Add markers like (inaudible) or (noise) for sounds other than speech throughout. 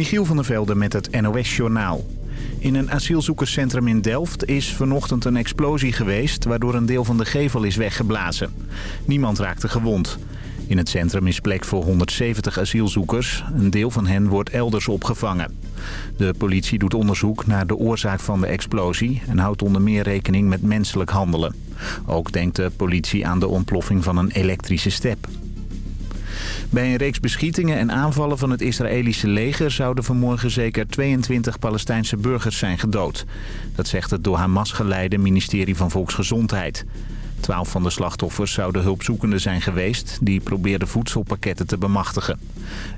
Michiel van der Velde met het NOS-journaal. In een asielzoekerscentrum in Delft is vanochtend een explosie geweest... waardoor een deel van de gevel is weggeblazen. Niemand raakte gewond. In het centrum is plek voor 170 asielzoekers. Een deel van hen wordt elders opgevangen. De politie doet onderzoek naar de oorzaak van de explosie... en houdt onder meer rekening met menselijk handelen. Ook denkt de politie aan de ontploffing van een elektrische step. Bij een reeks beschietingen en aanvallen van het Israëlische leger... zouden vanmorgen zeker 22 Palestijnse burgers zijn gedood. Dat zegt het door Hamas geleide ministerie van Volksgezondheid. Twaalf van de slachtoffers zouden hulpzoekenden zijn geweest... die probeerden voedselpakketten te bemachtigen.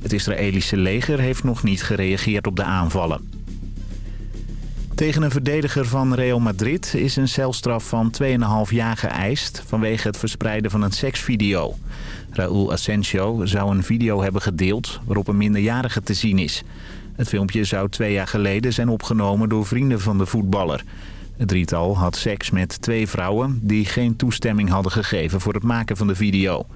Het Israëlische leger heeft nog niet gereageerd op de aanvallen. Tegen een verdediger van Real Madrid is een celstraf van 2,5 jaar geëist... vanwege het verspreiden van een seksvideo. Raúl Asensio zou een video hebben gedeeld waarop een minderjarige te zien is. Het filmpje zou twee jaar geleden zijn opgenomen door vrienden van de voetballer. Het drietal had seks met twee vrouwen die geen toestemming hadden gegeven voor het maken van de video.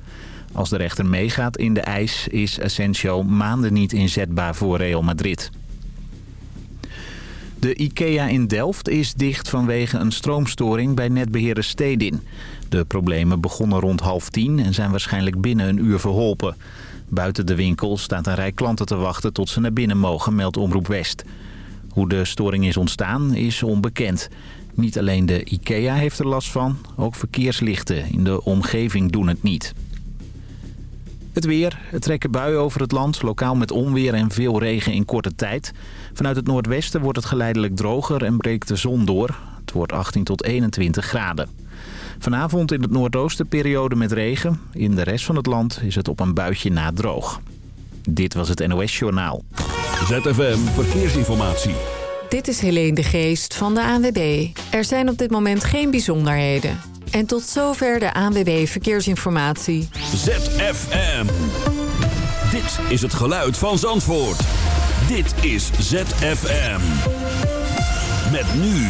Als de rechter meegaat in de eis is Asensio maanden niet inzetbaar voor Real Madrid. De IKEA in Delft is dicht vanwege een stroomstoring bij netbeheerder Stedin. De problemen begonnen rond half tien en zijn waarschijnlijk binnen een uur verholpen. Buiten de winkel staat een rij klanten te wachten tot ze naar binnen mogen, meldt Omroep West. Hoe de storing is ontstaan is onbekend. Niet alleen de IKEA heeft er last van, ook verkeerslichten in de omgeving doen het niet. Het weer. Het trekken buien over het land, lokaal met onweer en veel regen in korte tijd. Vanuit het noordwesten wordt het geleidelijk droger en breekt de zon door. Het wordt 18 tot 21 graden. Vanavond in het noordoosten periode met regen. In de rest van het land is het op een buitje na droog. Dit was het NOS Journaal. ZFM Verkeersinformatie. Dit is Helene de Geest van de ANWB. Er zijn op dit moment geen bijzonderheden. En tot zover de ANWB Verkeersinformatie. ZFM. Dit is het geluid van Zandvoort. Dit is ZFM. Met nu...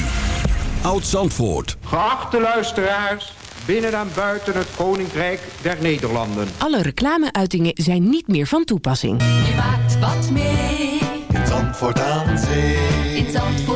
Oud-Zandvoort. Geachte luisteraars, binnen en buiten het Koninkrijk der Nederlanden. Alle reclameuitingen zijn niet meer van toepassing. Je maakt wat mee. In Zandvoort aan Zee. In Zandvoort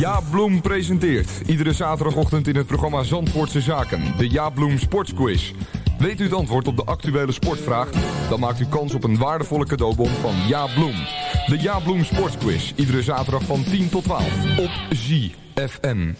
Jaap Bloem presenteert iedere zaterdagochtend in het programma Zandvoortse Zaken de Jaap Bloem Sportsquiz. Weet u het antwoord op de actuele sportvraag? Dan maakt u kans op een waardevolle cadeaubon van Jaap Bloem. De Jaap Bloem Sportsquiz, iedere zaterdag van 10 tot 12 op ZFM.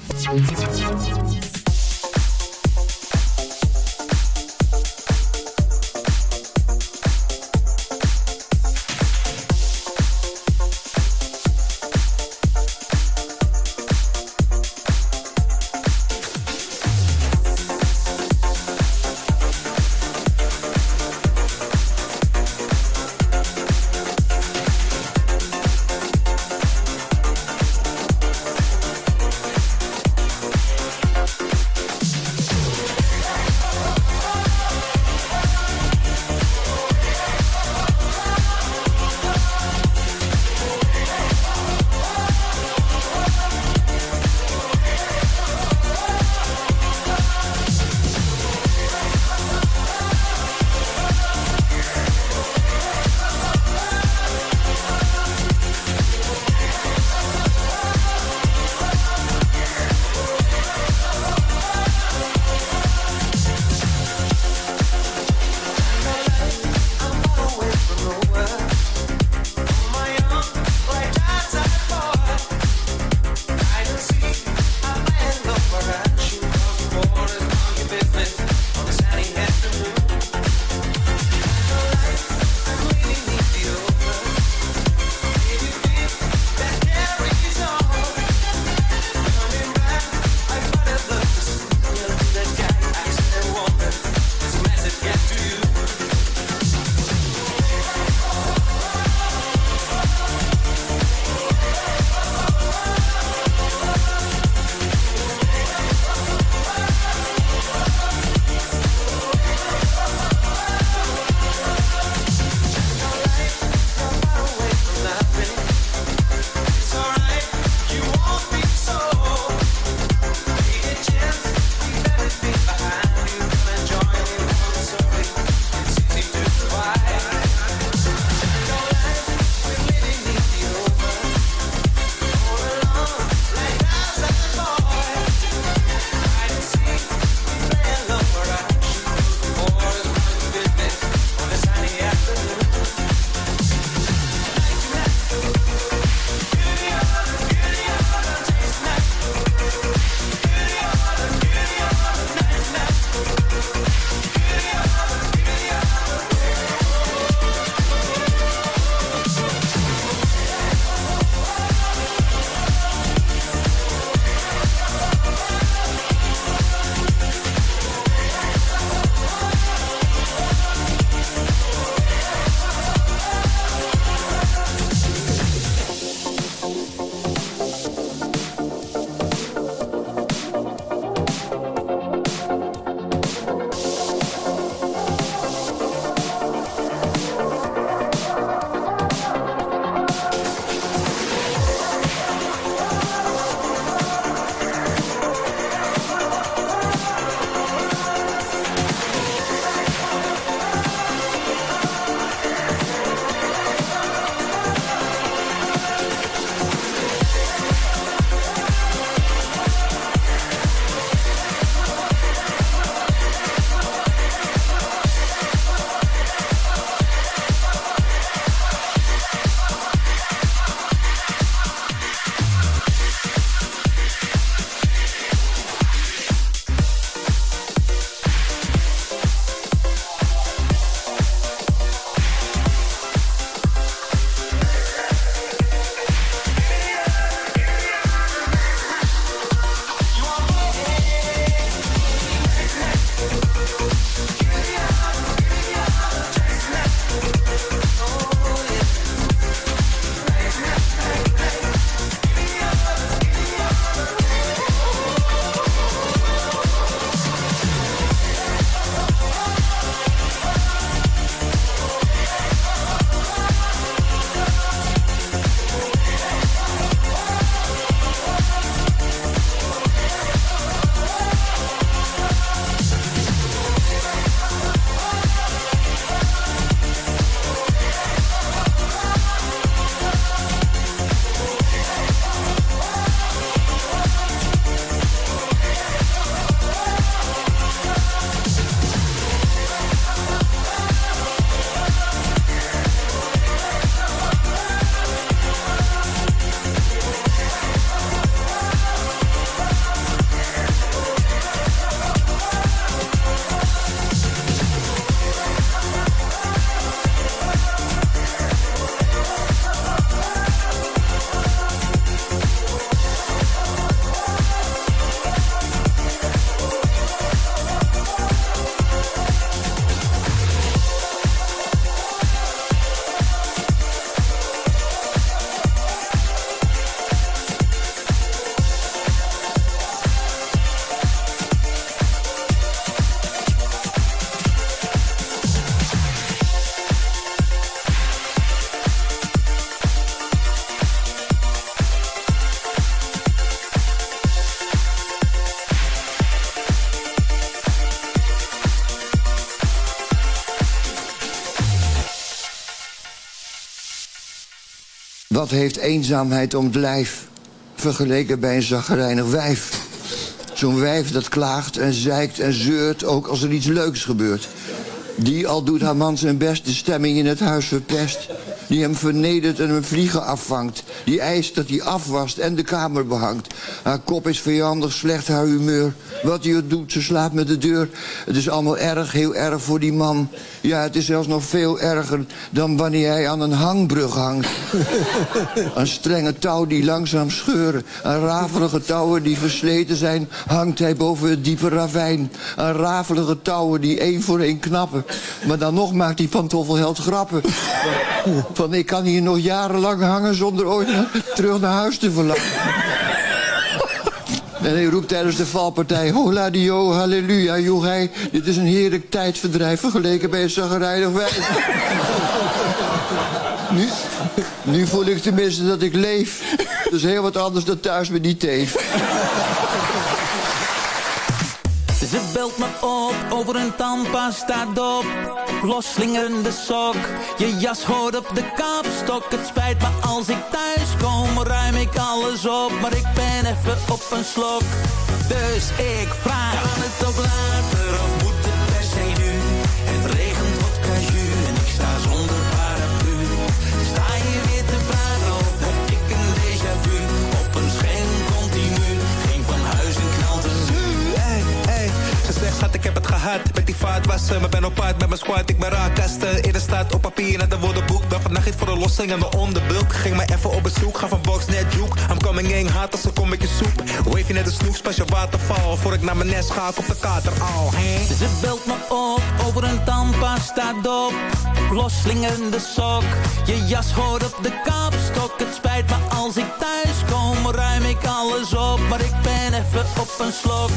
Wat heeft eenzaamheid om het lijf vergeleken bij een zaggerijnig wijf? Zo'n wijf dat klaagt en zeikt en zeurt ook als er iets leuks gebeurt. Die al doet haar man zijn best de stemming in het huis verpest. Die hem vernedert en hem vliegen afvangt. Die eist dat hij afwast en de kamer behangt. Haar kop is vijandig, slecht haar humeur. Wat hij ook doet, ze slaapt met de deur. Het is allemaal erg, heel erg voor die man. Ja, het is zelfs nog veel erger dan wanneer hij aan een hangbrug hangt. Een strenge touw die langzaam scheuren. Aan rafelige touwen die versleten zijn, hangt hij boven het diepe ravijn. Aan rafelige touwen die één voor één knappen. Maar dan nog maakt die pantoffelheld grappen. Van ik kan hier nog jarenlang hangen zonder ooit terug naar huis te verlangen. (laughs) En hij roept tijdens de valpartij... Hola dio, halleluja, joh hij. Dit is een heerlijk tijdverdrijf vergeleken bij een zaggerijnig wijf. (laughs) nu, nu voel ik tenminste dat ik leef. Dat is heel wat anders dan thuis met die teef. Ze belt me op over een tandpasta dop. Losslingerende sok, je jas hoort op de kapstok. Het spijt me als ik thuis kom, ruim ik alles op. Maar ik ben even op een slok. Dus ik vraag, kan het ook later ik heb het gehad Met die vaatwasser, maar ben op pad met mijn squad Ik ben raakkasten, eerder staat op papier net een woordenboek Ben vannacht iets voor de lossing aan de onderbulk Ging maar even op bezoek, ga van box net juke I'm coming in hard als een kommetje soep Wave je net een snoep, spas je waterval Voor ik naar mijn nest ga, op de kater al hey. Ze belt me op over een tandpasta dop. Losslingerende sok, je jas hoort op de kapstok. Het spijt me als ik thuis kom, ruim ik alles op. Maar ik even op een slok.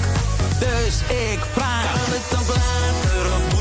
Dus ik vraag, kan het dan later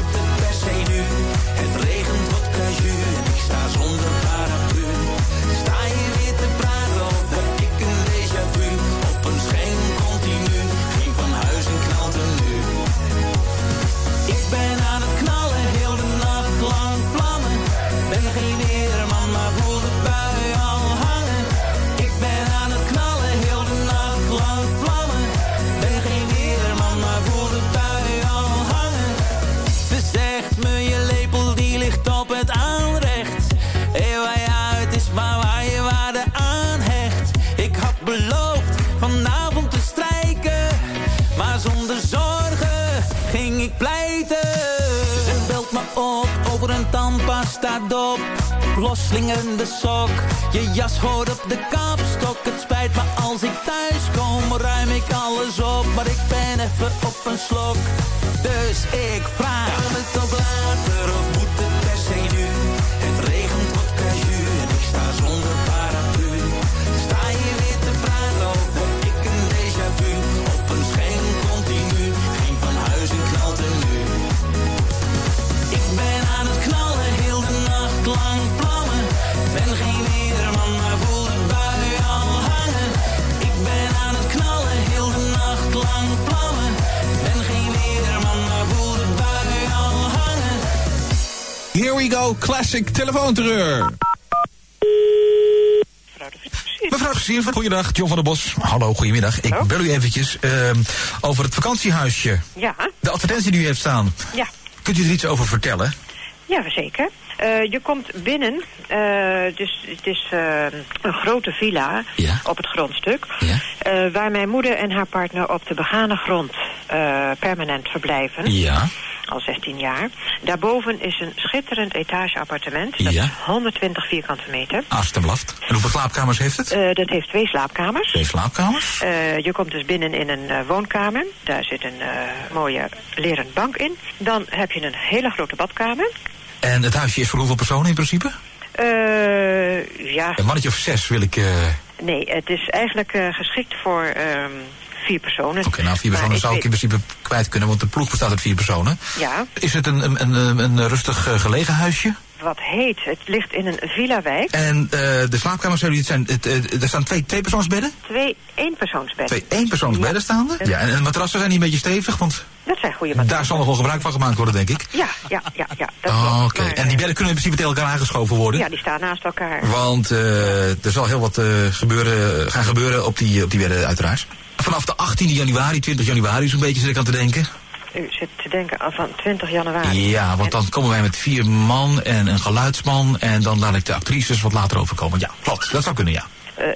Loslingende sok, je jas hoort op de kapstok. Het spijt me als ik thuis kom, ruim ik alles op. Maar ik ben even op een slok. Dus ik vraag, het later Here we go, classic telefoonterreur. Mevrouw Versier, goeiedag, John van der Bos. Hallo, goedemiddag. Ik bel u eventjes ehm, over het vakantiehuisje. Ja, De advertentie die u heeft staan. ja, Kunt u er iets over vertellen? ja, zeker. Eh, je komt binnen, eh, dus het is eh, een grote villa op het grondstuk... eh, waar mijn moeder en haar partner op de begane grond permanent verblijven. Ja. Al 16 jaar. Daarboven is een schitterend etageappartement. Dat Ja. is 120 vierkante meter. Alstublieft. En hoeveel slaapkamers heeft het? Eh, dat heeft twee slaapkamers. Twee slaapkamers. Eh, je komt dus binnen in een eh, woonkamer. Daar zit een mooie leren bank in. Dan heb je een hele grote badkamer. En het huisje is voor hoeveel personen in principe? Ja, Een mannetje of zes wil ik... nee, het is eigenlijk geschikt voor ehm, vier personen. Oké, nou vier personen zou ik in principe kwijt kunnen, want de ploeg bestaat uit vier personen. Ja, Is het een, een, een, een rustig eh, gelegen huisje? wat heet. Het ligt in een villa-wijk. En eh, de slaapkamers, het zijn, het, eh, er staan twee tweepersoonsbedden? Twee eenpersoonsbedden. Twee eenpersoonsbedden staan er? Ja, en de matrassen zijn die een beetje stevig, want... Dat zijn goede matrassen. Daar zal nog wel gebruik van gemaakt worden, denk ik. Ja, ja, ja. ja oh, oké. En die bedden kunnen in principe tegen elkaar aangeschoven worden? Ja, die staan naast elkaar. Want uh, er zal heel wat gebeuren, gaan gebeuren op die, op die bedden, uiteraard. Vanaf de 18 januari, 20 januari zo'n beetje zit ik aan te denken. U zit te denken aan van 20 januari. Ja, want dan komen wij met vier man en een geluidsman. En dan laat ik de actrices wat later overkomen. Ja, klopt. Dat zou kunnen, ja.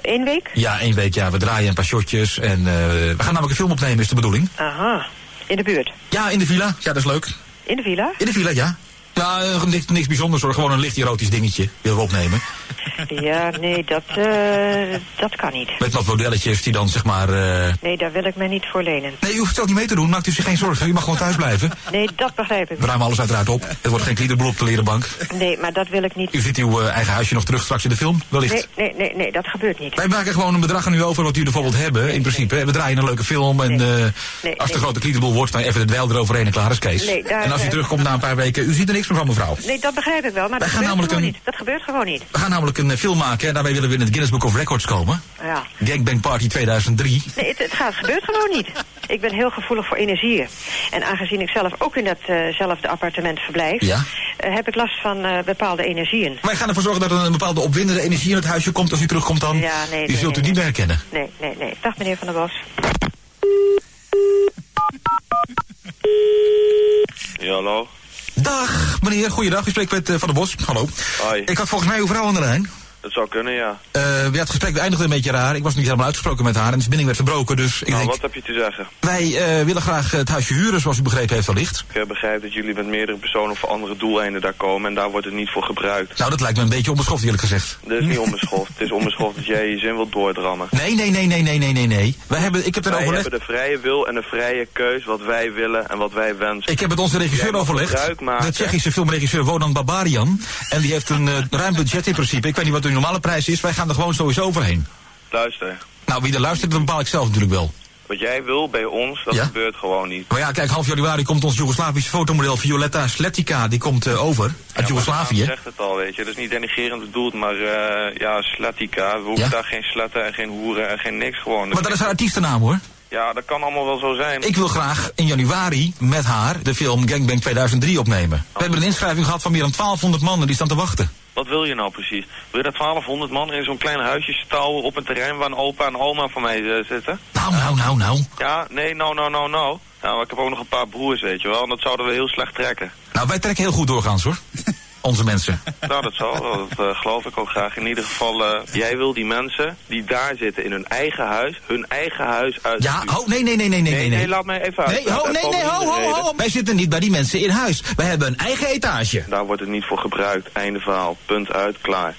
Eén uh, week? Ja, één week. Ja, we draaien een paar shotjes. En uh, we gaan namelijk een film opnemen, is de bedoeling. Aha. In de buurt? Ja, in de villa. Ja, dat is leuk. In de villa? In de villa, ja. Ja, uh, niks, niks bijzonders hoor. Gewoon een licht erotisch dingetje willen we opnemen. Ja, nee, dat, uh, dat kan niet. Met wat modelletjes die dan zeg maar... Uh... Nee, daar wil ik mij niet voor lenen. Nee, u hoeft het ook niet mee te doen. Maakt u zich geen zorgen. U mag gewoon thuis blijven. Nee, dat begrijp ik. We ruimen alles uiteraard op. Het wordt geen kliederbloed op de leren bank. Nee, maar dat wil ik niet. U ziet uw uh, eigen huisje nog terug straks in de film, wellicht? Nee, nee, nee, nee, dat gebeurt niet. Wij maken gewoon een bedrag aan u over wat u bijvoorbeeld hebben, in principe. We draaien een leuke film en als de grote kliederboel wordt, dan even het dweil eroverheen en klaar is Kees. Nee, daar, en als u terugkomt na een paar weken, u ziet er niks meer van mevrouw. Nee, dat begrijp ik wel, maar dat gebeurt gewoon een... niet. Dat gebeurt gewoon niet. We gaan namelijk een film maken en daarmee willen we in het Guinness Book of Records komen. Ja. Gangbang Party 2003. Nee, het, het, gaat, het gebeurt gewoon niet. (laughs) Ik ben heel gevoelig voor energie. En aangezien ik zelf ook in datzelfde uh appartement verblijf... Ja? Uh, heb ik last van uh, bepaalde energieën. Wij gaan ervoor zorgen dat er een bepaalde opwindende energie in het huisje komt... als u terugkomt dan. Ja, nee, Die nee, zult nee, u niet meer herkennen. Nee, nee, nee. Dag meneer Van der Bos. Ja, hallo. Dag, meneer. Goeiedag. U spreekt met uh, Van der Bos. Hallo. Hoi. Ik had volgens mij uw vrouw aan de lijn. Dat zou kunnen, ja. Uh, ja, het gesprek eindigde een beetje raar. Ik was niet helemaal uitgesproken met haar en de verbinding werd verbroken, dus ik nou, denk... wat heb je te zeggen? Wij uh, willen graag het huisje huren, zoals u begrepen heeft allicht. Ik begrijp dat jullie met meerdere personen voor andere doeleinden daar komen en daar wordt het niet voor gebruikt. Nou, dat lijkt me een beetje onbeschoft, eerlijk gezegd. Dat is niet onbeschoft. het is onbeschoft dat jij je zin wilt doordrammen. Nee, nee, nee, nee, nee, nee, nee, nee. Wij hebben, ik heb wij overlegd... hebben de vrije wil en de vrije keus wat wij willen en wat wij wensen. Ik heb met onze regisseur overlegd. De Tsjechische filmregisseur Wodan Babarian. En die heeft een uh, ruim budget in principe. Ik weet niet wat de normale prijs is. Wij gaan er gewoon sowieso overheen. Luister. Nou, wie er luistert, dat bepaal ik zelf natuurlijk wel. Wat jij wil bij ons, dat Ja? gebeurt gewoon niet. Maar ja, kijk, half januari komt ons Joegoslavische fotomodel Violetta Sletica. Die komt eh, over uit Joegoslavië. Je zegt het al, weet je. Dat is niet denigerend bedoeld, maar eh, ja, Slatica. We hoeven Ja? daar geen sletten en geen hoeren en geen niks gewoon. Maar dat is haar artiestennaam hoor. Ja, dat kan allemaal wel zo zijn. Ik wil graag in januari met haar de film Gangbang 2003 opnemen. We hebben een inschrijving gehad van meer dan 1200 mannen die staan te wachten. Wat wil je nou precies? Wil je dat 1200 man in zo'n klein huisje stouwen op een terrein waar een opa en oma van mij eh, zitten? Nou, nou, nou, nou. Ja, nee, nou, nou, nou, nou. Nou, ik heb ook nog een paar broers, weet je wel. En dat zouden we heel slecht trekken. Nou, wij trekken heel goed doorgaans hoor. (laughs) Onze mensen. Nou, dat zal. Dat eh, geloof ik ook graag. In ieder geval, eh, jij wil die mensen die daar zitten in hun eigen huis, hun eigen huis uit. Ja, oh, nee, nee, nee, nee, nee, nee. nee, laat mij even uit. Nee, ho, nee, nee, ho, ho, ho. Wij zitten niet bij die mensen in huis. Wij hebben een eigen etage. Daar wordt het niet voor gebruikt. Einde verhaal. Punt uit. Klaar.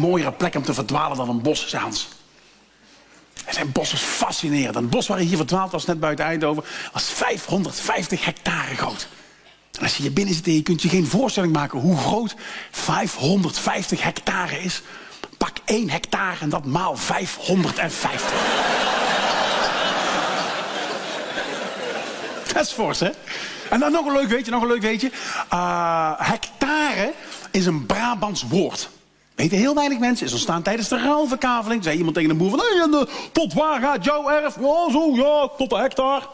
Geen mooiere plek om te verdwalen dan een bos, Hans. En een bos fascinerend. Een bos waar je hier verdwaald was, net buiten Eindhoven, was 550 hectare groot. Als je hier binnen zit en je kunt je geen voorstelling maken hoe groot 550 hectare is. Pak 1 hectare en dat maal 550. (laughs) dat is fors, hè? En dan nog een leuk weetje, nog een leuk weetje. Uh, hectare is een Brabants woord. Weten heel weinig mensen. Is ontstaan tijdens de ruilverkaveling. Zei iemand tegen een boer van... Hey, en, tot waar gaat jouw erf? Ja, zo, ja, tot de hectare. (laughs)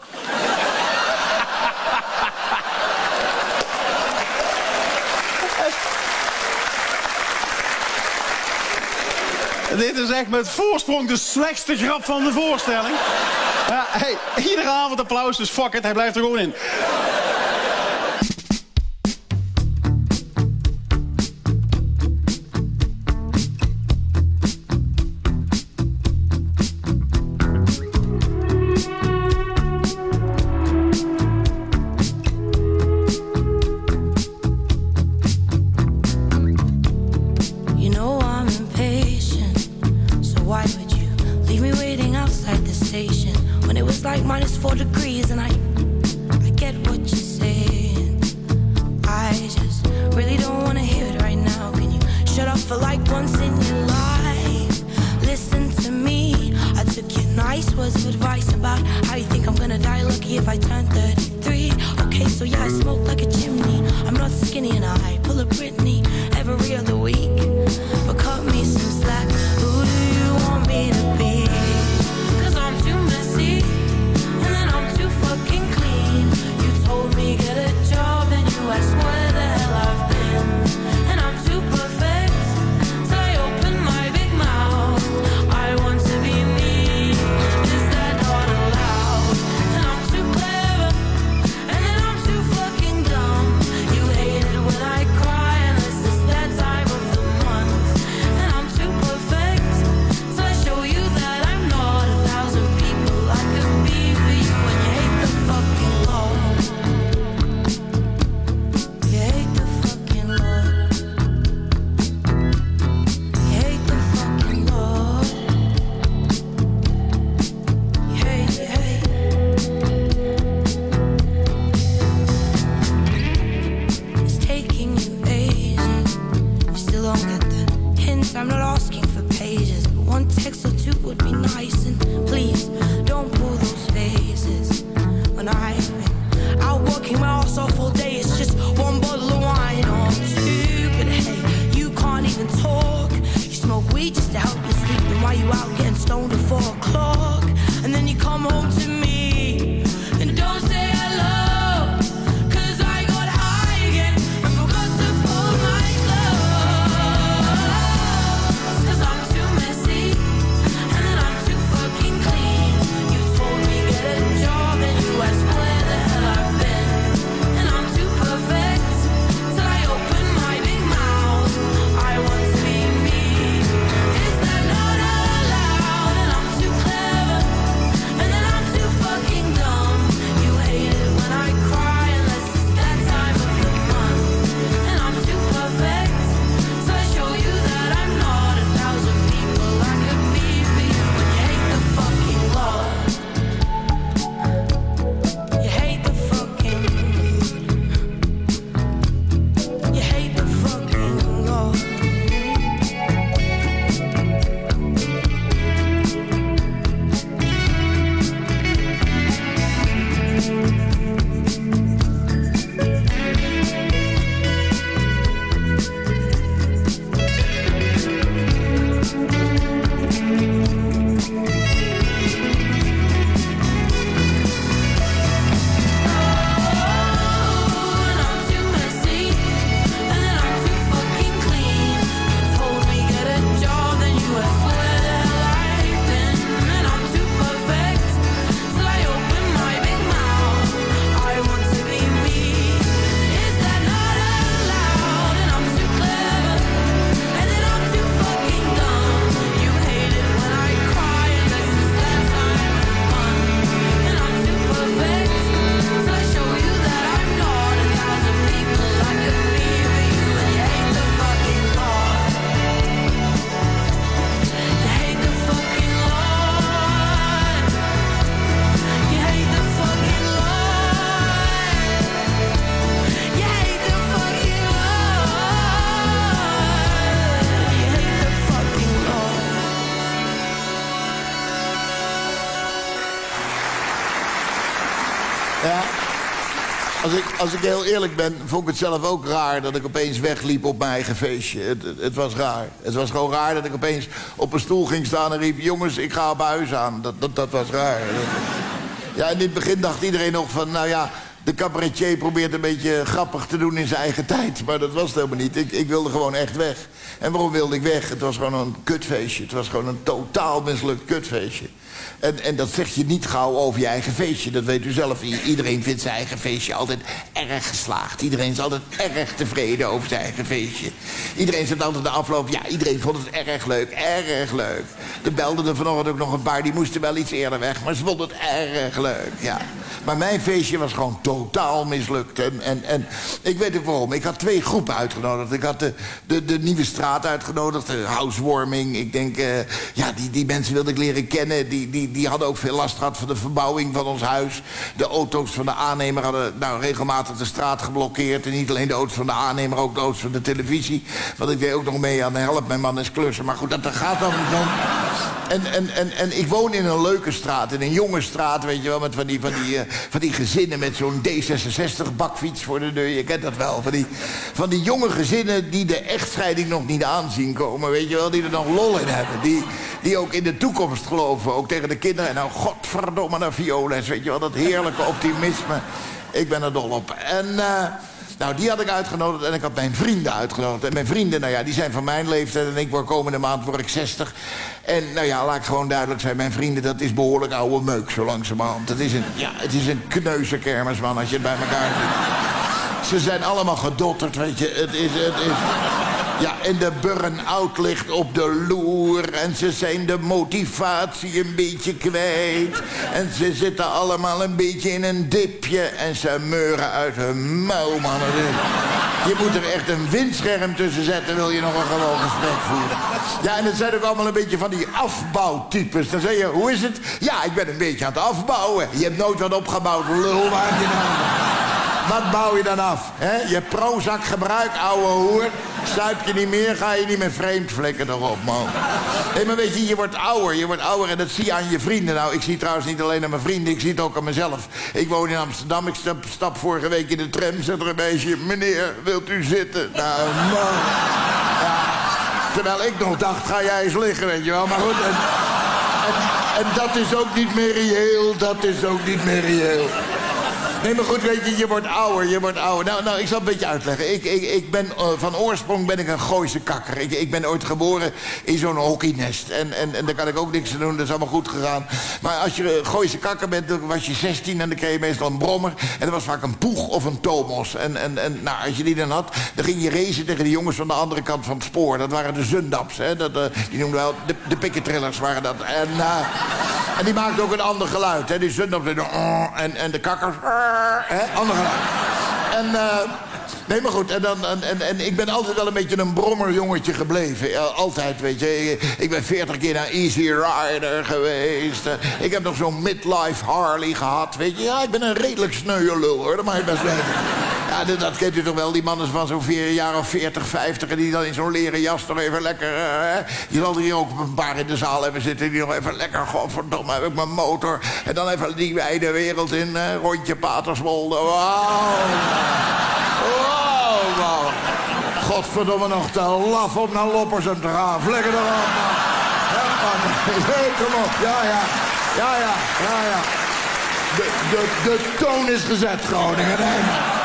Dit is echt met voorsprong de slechtste grap van de voorstelling. Ja, iedere avond applaus, dus fuck it, hij blijft er gewoon in. Als ik, heel eerlijk ben, vond ik het zelf ook raar... dat ik opeens wegliep op mijn eigen feestje. Het, het, het was raar. Het was gewoon raar dat ik opeens op een stoel ging staan en riep... jongens, ik ga op huis aan. Dat, dat, dat was raar. Ja, in het begin dacht iedereen nog van... nou ja, de cabaretier probeert een beetje grappig te doen in zijn eigen tijd. Maar dat was het helemaal niet. Ik, ik wilde gewoon echt weg. En waarom wilde ik weg? Het was gewoon een kutfeestje. Het was gewoon een totaal mislukt kutfeestje. En, en dat zeg je niet gauw over je eigen feestje. Dat weet u zelf. iedereen vindt zijn eigen feestje altijd erg geslaagd. Iedereen is altijd erg tevreden over zijn eigen feestje. Iedereen zegt altijd de afloop... ja, iedereen vond het erg leuk, erg leuk. Er belden er vanochtend ook nog een paar... die moesten wel iets eerder weg, maar ze vonden het erg leuk, ja. Maar mijn feestje was gewoon totaal mislukt. En, en, en ik weet ook waarom. Ik had twee groepen uitgenodigd. Ik had de, de, de nieuwe straat uitgenodigd, de housewarming. Ik denk, uh, ja, die, die mensen wilde ik leren kennen. Die, die, die hadden ook veel last gehad van de verbouwing van ons huis. De auto's van de aannemer hadden nou, regelmatig de straat geblokkeerd. En niet alleen de auto's van de aannemer, ook de auto's van de televisie. Want ik deed ook nog mee aan de help. Mijn man is klussen. Maar goed, dat, dat gaat dan niet. En, en, en, en ik woon in een leuke straat, in een jonge straat, weet je wel, met van die, van die, uh, van die gezinnen met zo'n D66-bakfiets voor de deur. Je kent dat wel. Van die, van die jonge gezinnen die de echtscheiding nog niet aanzien komen, weet je wel, die er nog lol in hebben. Die, die ook in de toekomst geloven, ook tegen de kinderen. En nou, godverdomme naar violes, weet je wel, dat heerlijke optimisme. Ik ben er dol op. En... Uh, nou, die had ik uitgenodigd en ik had mijn vrienden uitgenodigd. En mijn vrienden, nou ja, die zijn van mijn leeftijd... en ik word komende maand word ik 60. En nou ja, laat ik gewoon duidelijk zijn... mijn vrienden, dat is behoorlijk oude meuk zo langzamerhand. Het is een, ja, het is een kneuze kermisman als je het bij elkaar ziet. Ze zijn allemaal gedotterd, weet je. Het is... Het is ja, en de burn-out ligt op de loer. En ze zijn de motivatie een beetje kwijt. En ze zitten allemaal een beetje in een dipje. En ze meuren uit hun mouw, mannen. Je moet er echt een windscherm tussen zetten... wil je nog een gewoon gesprek voeren. Ja, en het zijn ook allemaal een beetje van die afbouwtypes. Dan zeg je, hoe is het? Ja, ik ben een beetje aan het afbouwen. Je hebt nooit wat opgebouwd, lul. Waar je. Wat bouw je dan af? Je Prozac gebruik, ouwe hoer. Stuip je niet meer, ga je niet meer vreemd vlekken erop, man. Hé, maar weet je, je wordt ouder, je wordt ouder en dat zie je aan je vrienden. Nou, ik zie trouwens niet alleen aan mijn vrienden, ik zie het ook aan mezelf. Ik woon in Amsterdam, ik stap, vorige week in de tram, zet er een meisje... Meneer, wilt u zitten? Nou, man. Ja. Terwijl ik nog dacht, ga jij eens liggen, weet je wel. Maar goed, en, en, en dat is ook niet meer reëel, dat is ook niet meer reëel. Nee, maar goed, weet je, je wordt ouder, je wordt ouder. Nou, nou ik zal een beetje uitleggen. Ik, ik, ik ben, uh, van oorsprong ben ik een Gooise kakker. Ik, ik ben ooit geboren in zo'n hockeynest. En, en, en daar kan ik ook niks aan doen, dat is allemaal goed gegaan. Maar als je uh, Gooise kakker bent, dan was je 16 en dan kreeg je meestal een brommer. En dat was vaak een poeg of een tomos. En, en, en nou, als je die dan had, dan ging je racen tegen de jongens van de andere kant van het spoor. Dat waren de Zundaps, hè. Dat, uh, die noemden wel, de, de pikketrillers waren dat. En, en die maakten ook een ander geluid, hè. Die Zundaps, en, en de kakkers... Hè? Ander En, uh, nee, maar goed. En, dan, en, en, ik ben altijd wel een beetje een brommerjongetje gebleven. altijd, weet je. Ik ben veertig keer naar Easy Rider geweest. Ik heb nog zo'n midlife Harley gehad, weet je. Ja, ik ben een redelijk sneuwe lul, hoor. Dat mag je best weten. Ja, dat, kent u toch wel, die mannen van zo'n jaar of 40, 50... en die dan in zo'n leren jas toch even lekker... Uh, hè? Je zal er hier ook een paar in de zaal hebben zitten... die nog even lekker, godverdomme, heb ik mijn motor... en dan even die wijde wereld in, uh, rondje Paterswolde. Wauw! Wow, wow. Godverdomme nog te laf om naar Loppers en te gaan. Vlekken erop, man. (laughs) Ja, kom op. Ja, ja. Ja, ja. Ja, ja. De, de, de toon is gezet, Groningen. Nee,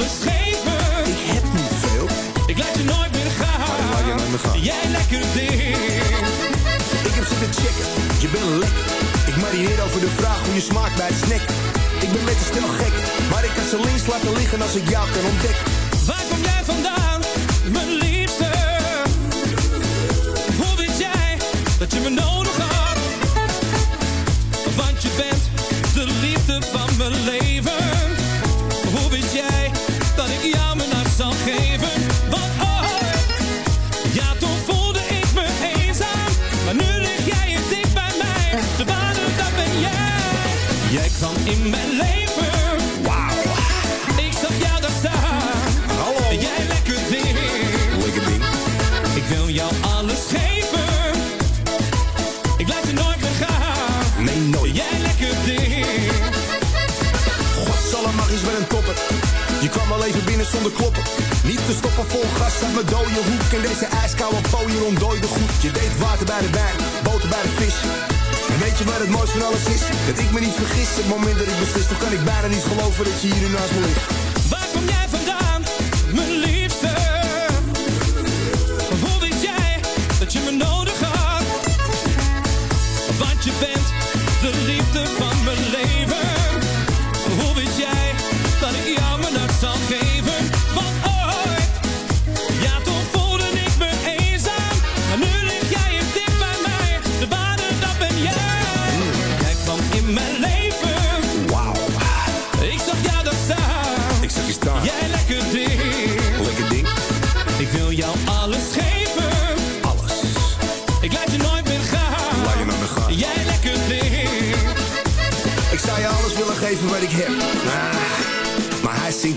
alles geven. Ik heb niet veel. Ik laat je nooit meer gaan. laat je nooit meer gaan. Jij lekker ding. Ik heb zitten checken. Je bent lekker. Ik marineer over de vraag hoe je smaakt bij het snack. Ik ben met de snel gek. Maar ik kan ze links laten liggen als ik jou kan ontdekken. Zonder kloppen. Niet te stoppen vol gas uit mijn dode hoek. En deze ijskoude pooier ontdooide goed. Je deed water bij de wijn, boter bij de vis. En weet je wat het mooiste van alles is? Dat ik me niet vergis. Het moment dat ik beslis, dan kan ik bijna niet geloven dat je hier nu naast me ligt.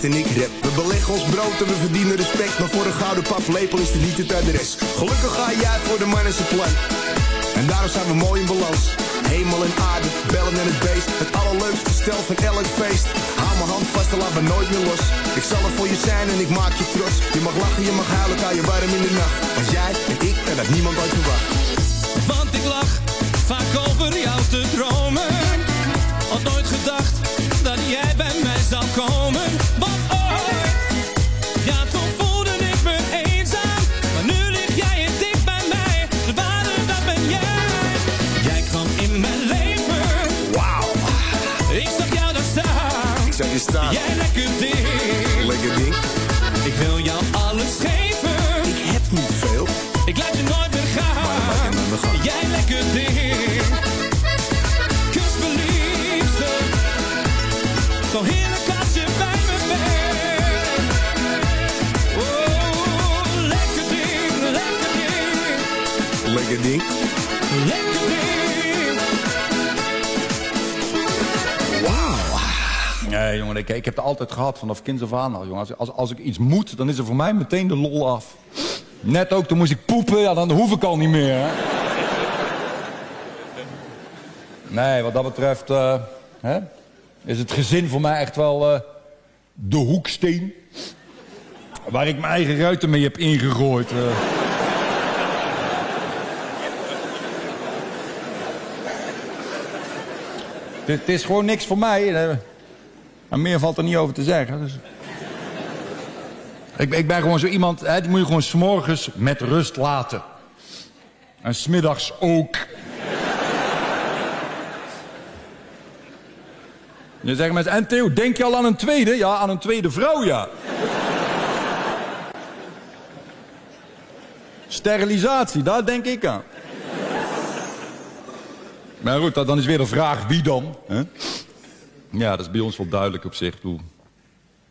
En ik rap. We beleggen ons brood en we verdienen respect. Maar voor een gouden paplepel is dit niet het adres. Gelukkig ga jij voor de man en zijn plan. En daarom zijn we mooi in balans. Hemel en aarde, bellen en het beest. Het allerleukste stel van elk feest. Hou mijn hand vast en laat me nooit meer los. Ik zal er voor je zijn en ik maak je trots. Je mag lachen, je mag huilen, kan je warm in de nacht. Als jij en ik en dat niemand ooit verwacht. Want ik lag vaak over jou te dromen. Had nooit gedacht dat jij bij mij zou komen. Ding. Wauw. Nee, jongen, ik, ik heb het altijd gehad vanaf kinds af aan al, jongen. Als, als, als ik iets moet, dan is er voor mij meteen de lol af. Net ook, toen moest ik poepen, ja, dan hoef ik al niet meer, hè. Nee, wat dat betreft eh, hè, is het gezin voor mij echt wel eh, de hoeksteen. Waar ik mijn eigen ruiten mee heb ingegooid. eh. Het is gewoon niks voor mij. En meer valt er niet over te zeggen. Dus... Ik, ik ben gewoon zo iemand, hè, die moet je gewoon s'morgens met rust laten. En smiddags ook. Je zeggen mensen, en Theo, denk je al aan een tweede? Ja, aan een tweede vrouw, ja. Sterilisatie, daar denk ik aan. Maar goed, dan is weer de vraag wie dan? Hè? Ja, dat is bij ons wel duidelijk op zich.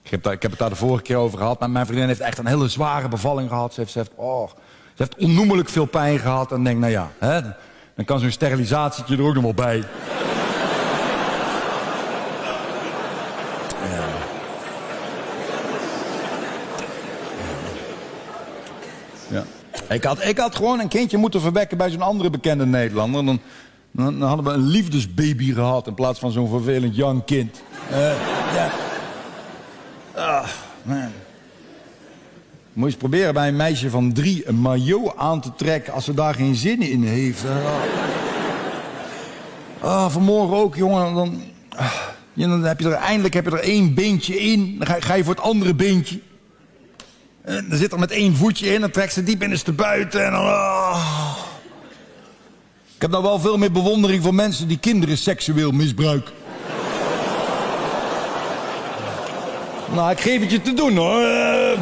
Ik, heb ik heb het daar de vorige keer over gehad. Mijn vriendin heeft echt een hele zware bevalling gehad. Ze heeft, oh, ze heeft onnoemelijk veel pijn gehad. En ik denk, nou ja, hè, dan kan zo'n sterilisatietje er ook nog wel bij. Ja. Ik had, ik had gewoon een kindje moeten verwekken bij zo'n andere bekende Nederlander. Dan, dan, dan hadden we een liefdesbaby gehad in plaats van zo'n vervelend young kind. Eh, ja. Ah, man. Moet je eens proberen bij een meisje van drie een maillot aan te trekken als ze daar geen zin in heeft. Ah, ah vanmorgen ook, jongen. Dan, ah, dan heb je er eindelijk heb je er één beentje in. Dan ga, je voor het andere beentje. En dan zit er met één voetje in, dan trekt ze die binnenste buiten en dan... ah. Ik heb nou wel veel meer bewondering voor mensen die kinderen seksueel misbruiken. nou, ik geef het je te doen hoor.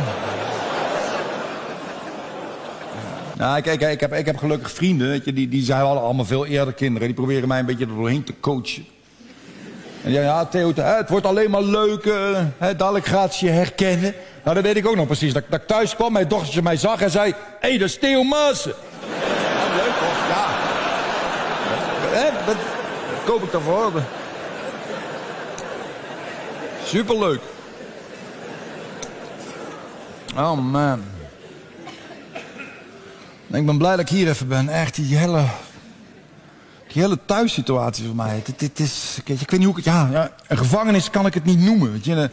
Nou, kijk, ik heb, ik heb gelukkig vrienden, weet je, die, die zijn al- allemaal veel eerder kinderen. Die proberen mij een beetje er doorheen te coachen. En ja, ja Theo, het wordt alleen maar leuk, eh, hè, dadelijk gaat ze je herkennen. Nou, dat weet ik ook nog precies. Dat, dat ik thuis kwam, mijn dochtertje mij zag en zei... Hé, hey, dat is Theo. Ja, leuk hoor, ja. Hè, dat koop ik daarvoor. Superleuk. Oh man. Ik ben blij dat ik hier even ben. Echt, die hele... Die hele thuissituatie voor mij. Dit, dit is... Ik weet niet hoe ik het... Ja, ja, een gevangenis kan ik het niet noemen. Weet je, in, de,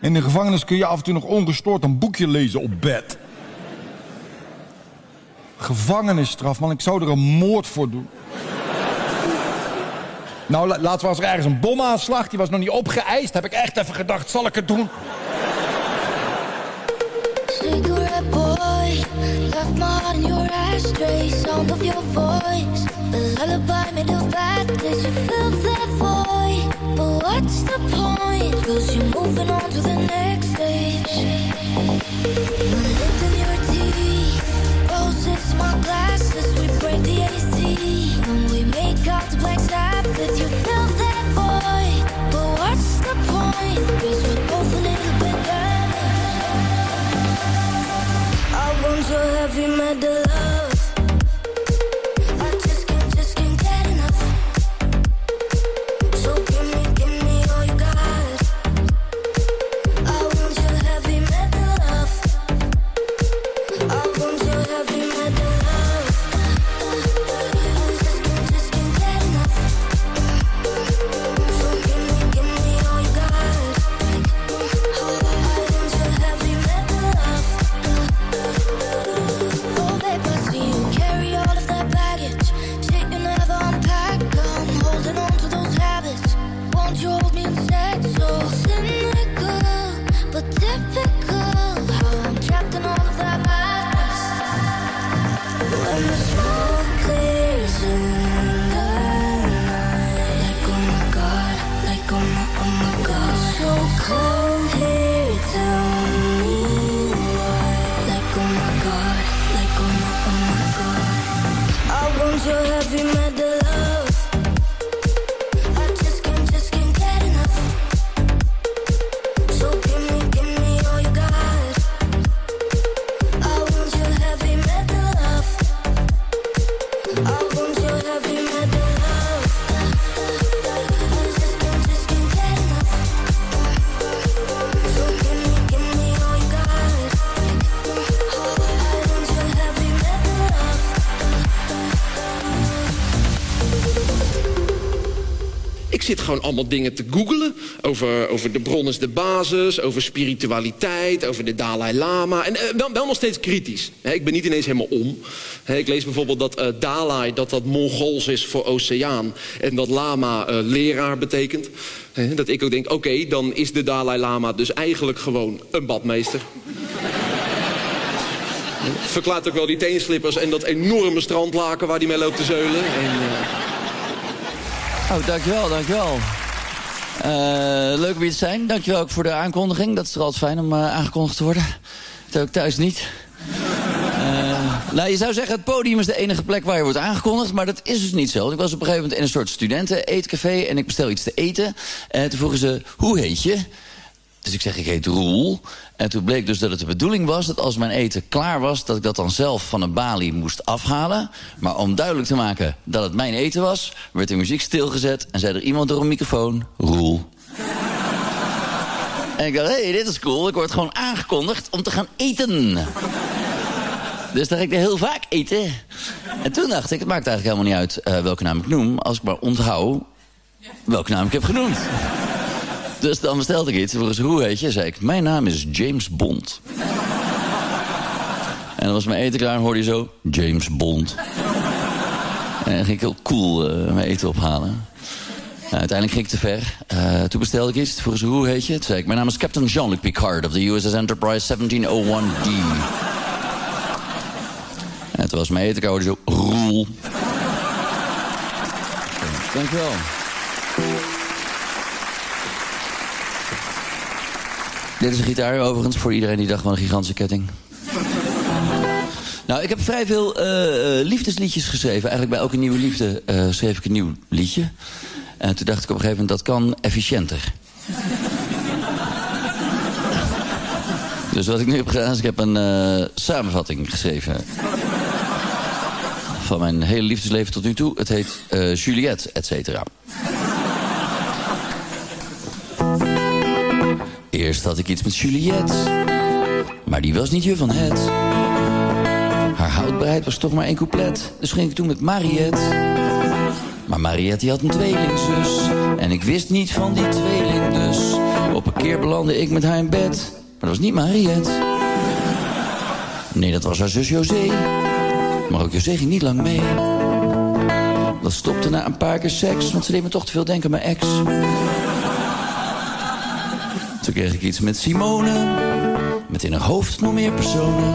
in gevangenis kun je af en toe nog ongestoord een boekje lezen op bed. Gevangenisstraf, man. Ik zou er een moord voor doen. Nou, la laatst was er ergens een bomaanslag. Die was nog niet opgeëist. Heb ik echt even gedacht, zal ik het doen? Cigarette boy, left my heart in your ashtray. Sound of your voice, the lullaby made of badness. You fill that void, but what's the point? Cause you're moving on to the next stage. The lip in your teeth, roses, my glasses. We break the AC, and the black Sabbath. You fill that void, but what's the point? Cause we're both a little bit I want your heavy metal love. Gewoon allemaal dingen te googelen. Over, over de bron is de basis, over spiritualiteit, over de Dalai Lama. En eh, wel, nog steeds kritisch. Ik ben niet ineens helemaal om. Ik lees bijvoorbeeld dat eh, Dalai dat dat Mongols is voor oceaan. En dat Lama eh, leraar betekent. Dat ik ook denk, oké, dan is de Dalai Lama dus eigenlijk gewoon een badmeester. Verklaart ook wel die teenslippers en dat enorme strandlaken waar die mee loopt te zeulen. En, Oh, dankjewel, dankjewel. Eh leuk om hier te zijn. Dankjewel ook voor de aankondiging. Dat is toch altijd fijn om eh, aangekondigd te worden. Dat ook thuis niet. Eh, nou, je zou zeggen, het podium is de enige plek waar je wordt aangekondigd. Maar dat is dus niet zo. Ik was op een gegeven moment in een soort studenten-eetcafé... en ik bestel iets te eten. En toen vroegen ze, hoe heet je? Dus ik zeg, ik heet Roel. En toen bleek dus dat het de bedoeling was dat als mijn eten klaar was... dat ik dat dan zelf van een balie moest afhalen. Maar om duidelijk te maken dat het mijn eten was... werd de muziek stilgezet en zei er iemand door een microfoon... Roel. en ik dacht, hé, hey, dit is cool. Ik word gewoon aangekondigd om te gaan eten. Dus ga ik heel vaak eten. En toen dacht ik, het maakt eigenlijk helemaal niet uit eh, welke naam ik noem... als ik maar onthoud welke naam ik heb genoemd. Dus dan bestelde ik iets. Vroegen ze, hoe heet je? Zei ik, mijn naam is James Bond. en dan was mijn eten klaar en hoorde je zo, James Bond. en dan ging ik heel cool uh, mijn eten ophalen. Nou, uiteindelijk ging ik te ver. Uh, toen bestelde ik iets. Ze, hoe heet je? Toen zei ik, mijn naam is Captain Jean-Luc Picard of de USS Enterprise 1701D. en toen was mijn eten klaar, zo, Roel. Dankjewel. Dit is een gitaar overigens, voor iedereen die dacht van een gigantische ketting. Nou, ik heb vrij veel uh, liefdesliedjes geschreven. Eigenlijk bij elke nieuwe liefde uh, schreef ik een nieuw liedje. En toen dacht ik op een gegeven moment, dat kan efficiënter. dus wat ik nu heb gedaan is, ik heb een samenvatting geschreven. Van mijn hele liefdesleven tot nu toe. Het heet Juliette, et cetera. Eerst had ik iets met Juliette, maar die was niet je van het. Haar houdbaarheid was toch maar één couplet, dus ging ik toen met Mariette. Maar Mariette die had een tweelingzus, en ik wist niet van die tweeling dus. Op een keer belandde ik met haar in bed, maar dat was niet Mariette. Nee, dat was haar zus José, maar ook José ging niet lang mee. Dat stopte na een paar keer seks, want ze deed me toch te veel denken aan mijn ex. Toen kreeg ik iets met Simone, met in haar hoofd nog meer personen.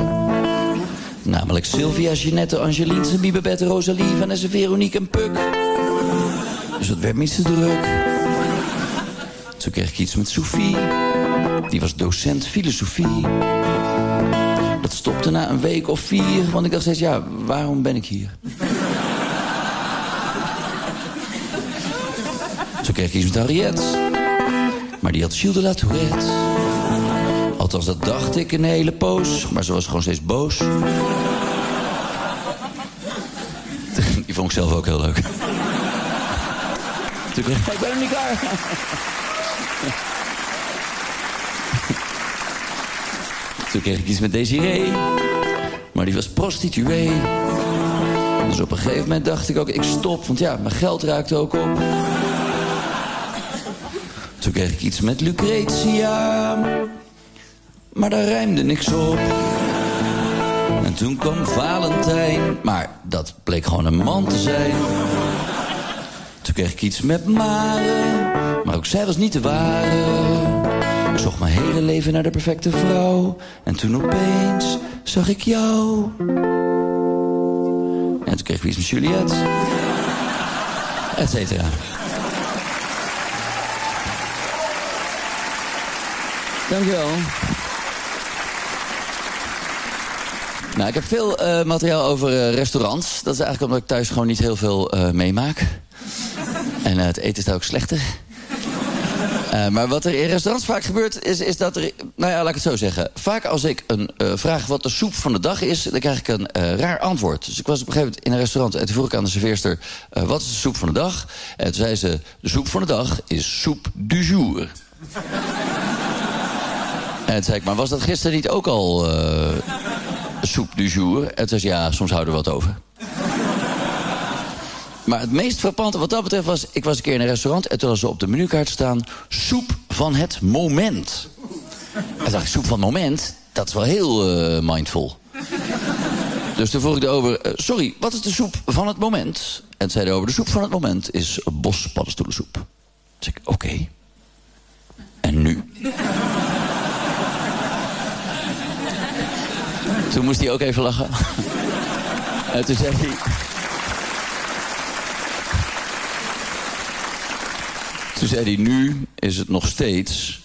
Namelijk Sylvia, Jeanette, Angeline, Sabine, Babette, Rosalie, Vanessa, Veronique en Puk. Dus dat werd me te druk. Toen kreeg ik iets met Sophie, die was docent filosofie. Dat stopte na een week of vier, want ik dacht steeds, ja, waarom ben ik hier? Toen kreeg ik iets met Harriet. Maar die had Gilles de la Tourette. Althans, dat dacht ik een hele poos. Maar ze was gewoon steeds boos. (laughs) Die vond ik zelf ook heel leuk. Toen kreeg ik... Ben hem niet klaar. Toen kreeg ik iets met Desiree. Maar die was prostituee. Dus op een gegeven moment dacht ik ook, ik stop. Want ja, mijn geld raakte ook op. Toen kreeg ik iets met Lucretia. Maar daar rijmde niks op. En toen kwam Valentijn. Maar dat bleek gewoon een man te zijn. Toen kreeg ik iets met Mare. Maar ook zij was niet de ware. Ik zocht mijn hele leven naar de perfecte vrouw. En toen opeens zag ik jou. En toen kreeg ik iets met Juliette. Et cetera. Dankjewel. Nou, ik heb veel uh, materiaal over uh, restaurants. Dat is eigenlijk omdat ik thuis gewoon niet heel veel uh, meemaak. (laughs) En het eten is daar ook slechter. maar wat er in restaurants vaak gebeurt, is, is dat er... Nou ja, laat ik het zo zeggen. Vaak als ik een vraag wat de soep van de dag is... dan krijg ik een raar antwoord. Dus ik was op een gegeven moment in een restaurant... en toen vroeg ik aan de serveerster... wat is de soep van de dag? En toen zei ze... de soep van de dag is soep du jour. En toen zei ik, maar was dat gisteren niet ook al uh, soep du jour? En toen zei ze, ja, soms houden we wat over. Maar het meest frappante wat dat betreft was... ik was een keer in een restaurant en toen was er op de menukaart staan... soep van het moment. En dacht ik, soep van het moment? Dat is wel heel uh, mindful. Dus toen vroeg ik erover... Uh, sorry, wat is de soep van het moment? En zei hij over, de soep van het moment is bospaddenstoelensoep. Toen zei ik, oké. En nu? Toen moest hij ook even lachen. (laughs) en toen zei hij... Toen zei hij, nu is het nog steeds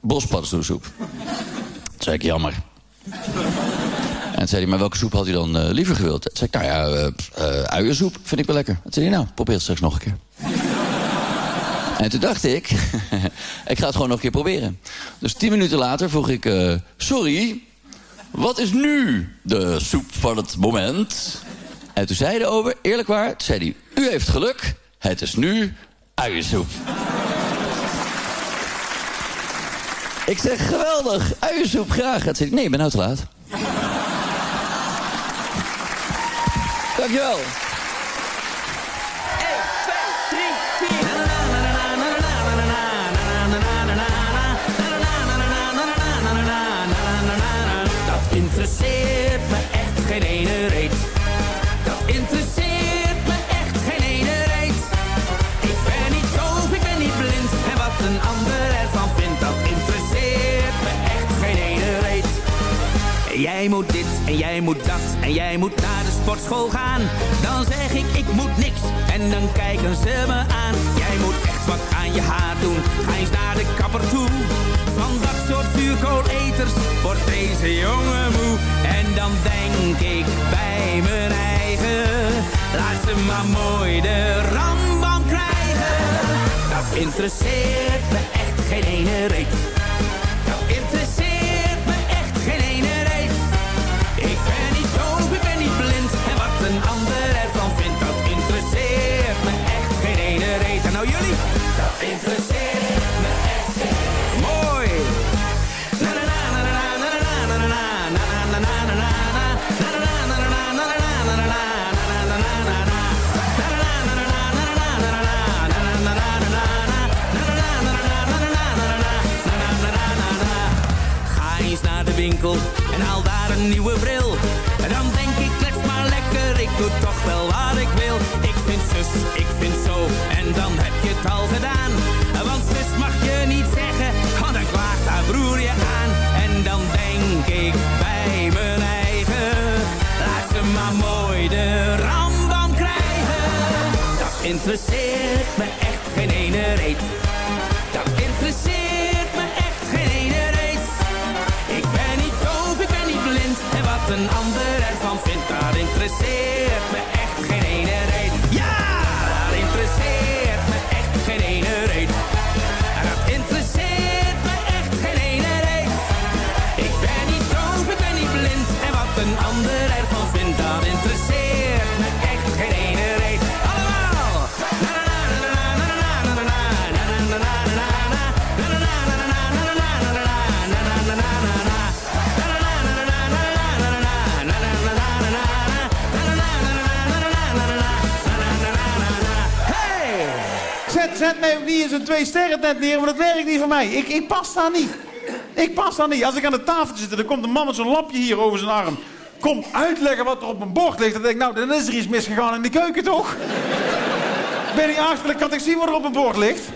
bospaddenstoelsoep. Toen zei ik, jammer. En toen zei hij, maar welke soep had hij dan uh, liever gewild? Toen zei ik, nou ja, uh, uh, uiensoep vind ik wel lekker. Toen zei hij, nou, probeer het straks nog een keer. en toen dacht ik, (laughs) ik ga het gewoon nog een keer proberen. Dus tien minuten later vroeg ik, sorry, wat is nu de soep van het moment? En toen zei hij over, eerlijk waar, zei hij... U heeft geluk, het is nu uiensoep. ik zeg, geweldig, uiensoep, graag. En zei nee, ik ben nou te laat. Dankjewel. Interesseert me echt geen ene reet. Dat interesseert me echt geen ene reet. Ik ben niet doof, ik ben niet blind. En wat een ander ervan vindt, dat interesseert me echt geen ene reet. Jij moet dit en jij moet dat en jij moet naar de sportschool gaan. Dan zeg ik, ik moet niks en dan kijken ze me aan. Jij moet echt wat aan je haar doen, ga eens naar de kapper toe. Van dat soort zuurkooleters wordt deze jongen moe. En dan denk ik bij mijn eigen, laat ze maar mooi de rambam krijgen. Dat interesseert me echt geen ene reet. Nieuwe bril. Dan denk ik, klets maar lekker, ik doe toch wel wat ik wil. Ik vind zus, ik vind zo, en dan heb je het al gedaan. Want zus mag je niet zeggen, want dan klaagt haar broer je aan. En dan denk ik bij mijn eigen, laat ze maar mooi de rambam krijgen. Dat interesseert een ander ervan vindt, dat interesseert me Zet, mij ook niet een twee sterren tent neer, want dat werkt niet voor mij. Ik, ik pas daar niet. Ik pas daar niet. Als ik aan de tafel zit, dan komt een man met zo'n lapje hier over zijn arm. Komt uitleggen wat er op mijn bord ligt. Dan denk ik, nou, dan is er iets misgegaan in de keuken, toch? ben ik aardig, kan ik zien wat er op mijn bord ligt?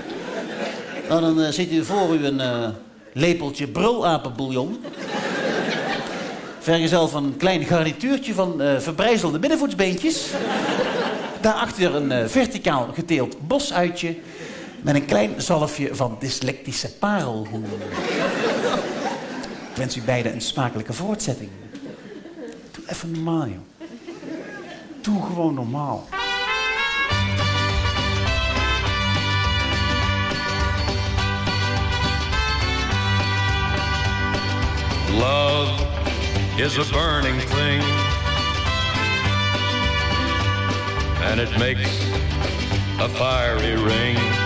Nou, dan eh, ziet u voor u een eh, lepeltje brulapenbouillon. Vergezel van een klein garnituurtje van eh verbrijzelde binnenvoetsbeentjes. Daarachter een verticaal geteeld bosuitje. Met een klein zalfje van dyslectische parelhoen. Ik wens u beiden een smakelijke voortzetting. Doe even normaal, joh. Doe gewoon normaal. Love is a burning thing, and it makes a fiery ring.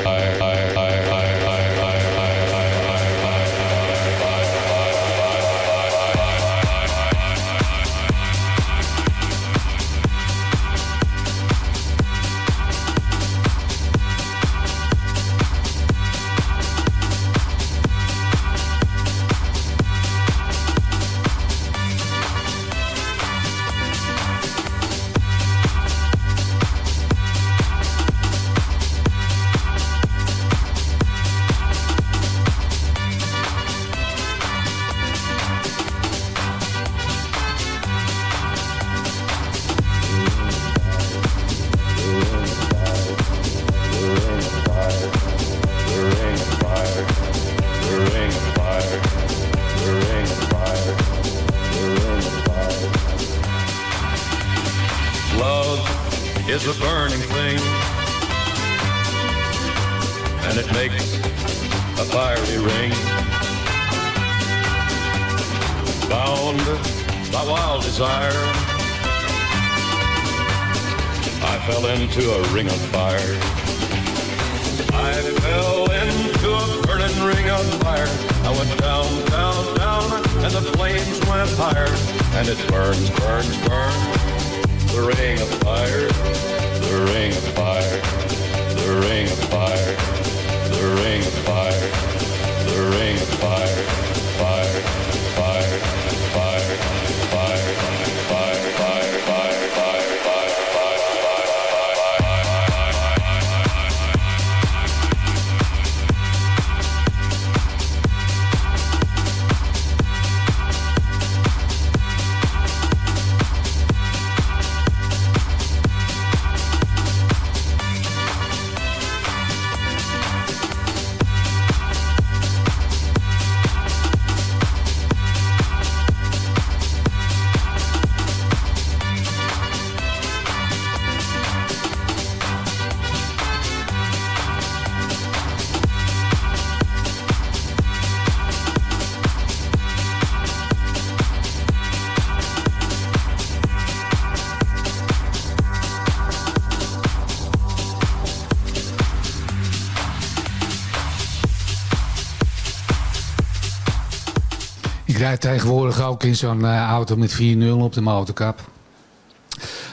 Rijd tegenwoordig ook in zo'n eh, auto met 4-0 op de motorkap.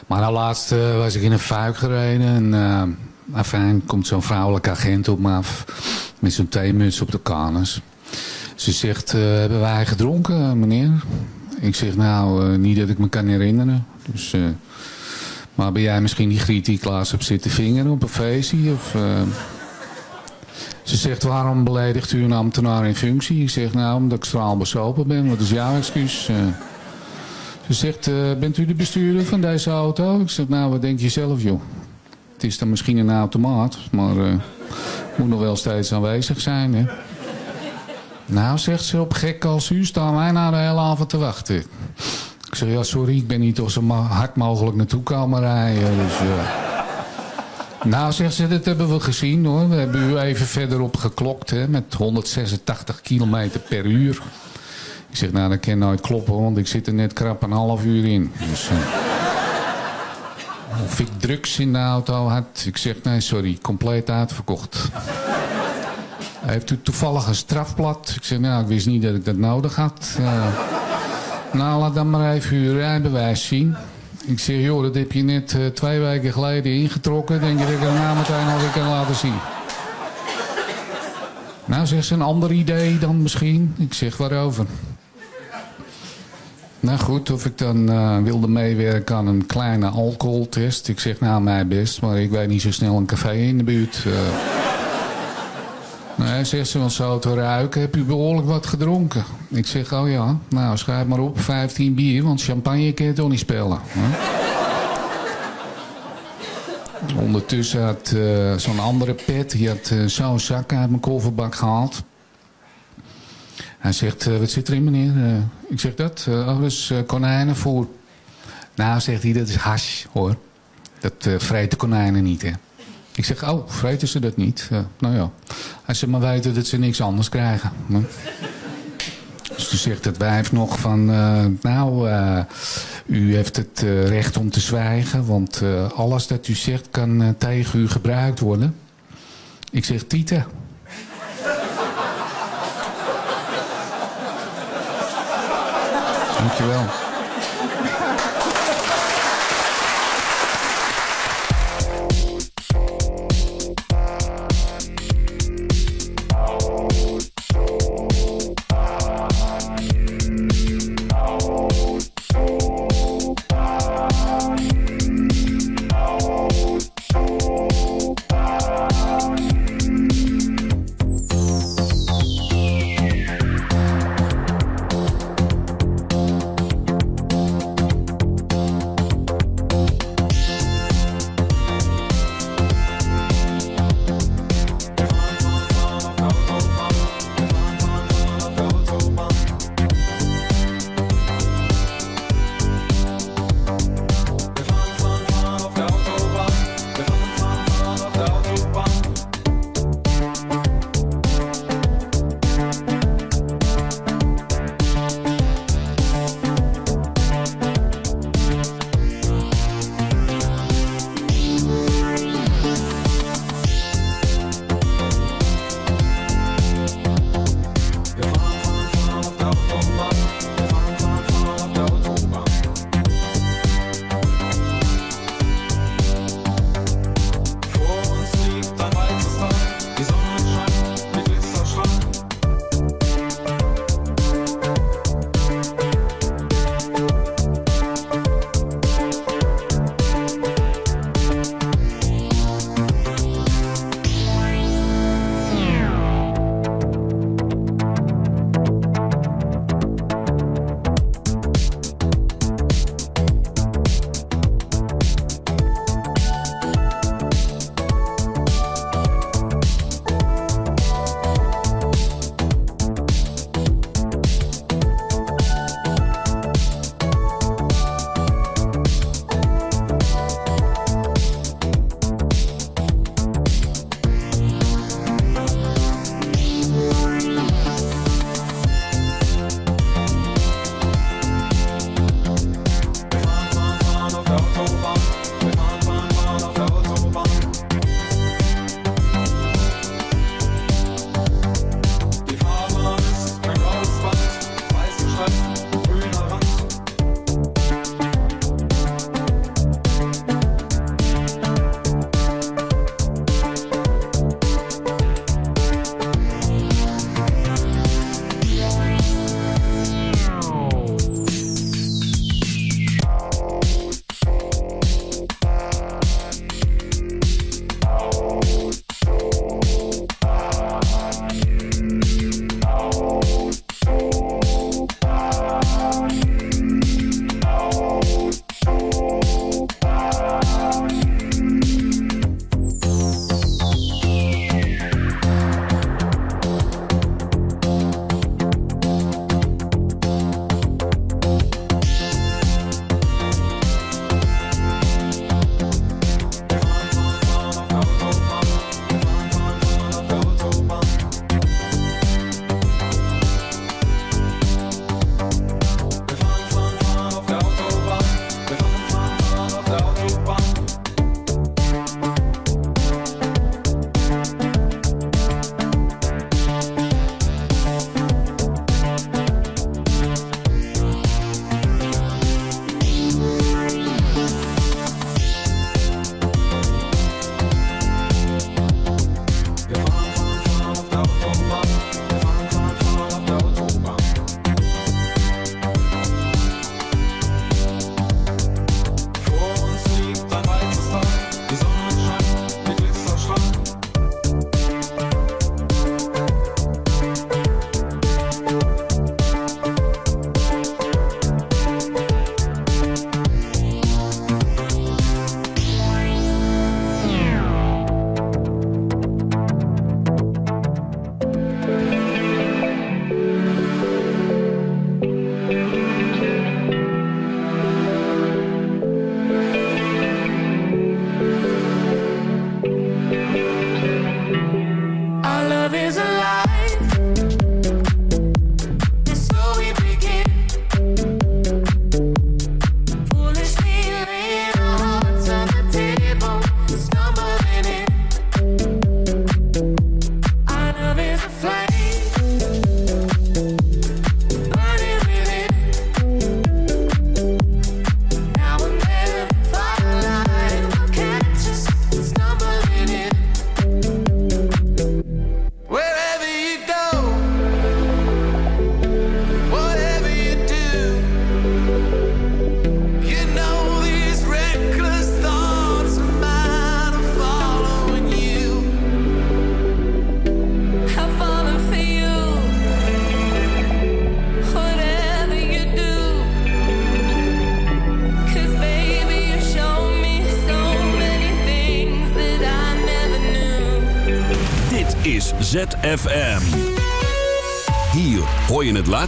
Maar nou laatst eh, was ik in een fuik gereden en uh, afijn komt zo'n vrouwelijke agent op me af met zo'n theemuts op de kanus. Ze zegt, hebben wij gedronken meneer? Ik zeg nou, niet dat ik me kan herinneren. Dus, maar ben jij misschien die griet die Klaas op zitten vingeren op een feestje? Of, ze zegt, waarom beledigt u een ambtenaar in functie? Ik zeg, nou, omdat ik straalbezopen ben. Wat is jouw excuus? Uh, ze zegt, uh, bent u de bestuurder van deze auto? Ik zeg, nou, wat denk je zelf, joh? Het is dan misschien een automaat, maar uh, moet nog wel steeds aanwezig zijn, hè? Nou, zegt ze, op gek als u staan wij nou de hele avond te wachten. Ik zeg, ja, sorry, ik ben hier toch zo hard mogelijk naartoe komen rijden. Dus, nou, zegt ze, dat hebben we gezien hoor. We hebben u even verderop geklokt hè, met 186 kilometer per uur. Ik zeg, nou dat kan nooit kloppen, want ik zit er net krap een half uur in. Dus, uh, of ik drugs in de auto had. Ik zeg, nee sorry, compleet uitverkocht. Heeft u toevallig een strafblad? Ik zeg, nou ik wist niet dat ik dat nodig had. Uh, nou, laat dan maar even uw rijbewijs zien. Ik zeg, joh, dat heb je net uh, twee weken geleden ingetrokken. Denk je dat ik het nou meteen alweer kan laten zien? Nou, zegt ze, een ander idee dan misschien. Ik zeg, waarover? Nou goed, of ik dan uh, wilde meewerken aan een kleine alcoholtest. Ik zeg, nou, mij best, maar ik weet niet zo snel een café in de buurt. Uh, Nee, zegt ze, want zo te ruiken heb u behoorlijk wat gedronken. Ik zeg, oh ja, nou schrijf maar op, 15 bier, want champagne kan je toch niet spelen. Hè? Ondertussen had uh, zo'n andere pet, die had uh, zo'n zak uit mijn kofferbak gehaald. Hij zegt, uh, wat zit erin meneer? ik zeg dat, dat is konijnenvoer. Nou, zegt hij, dat is hash hoor. Dat vreten konijnen niet hè. Ik zeg, oh, vreten ze dat niet? Nou ja, als ze maar weten dat ze niks anders krijgen. Dus toen zegt het wijf nog van, uh, nou, uh, u heeft het recht om te zwijgen, want alles dat u zegt kan tegen u gebruikt worden. Ik zeg, Tita. Dankjewel.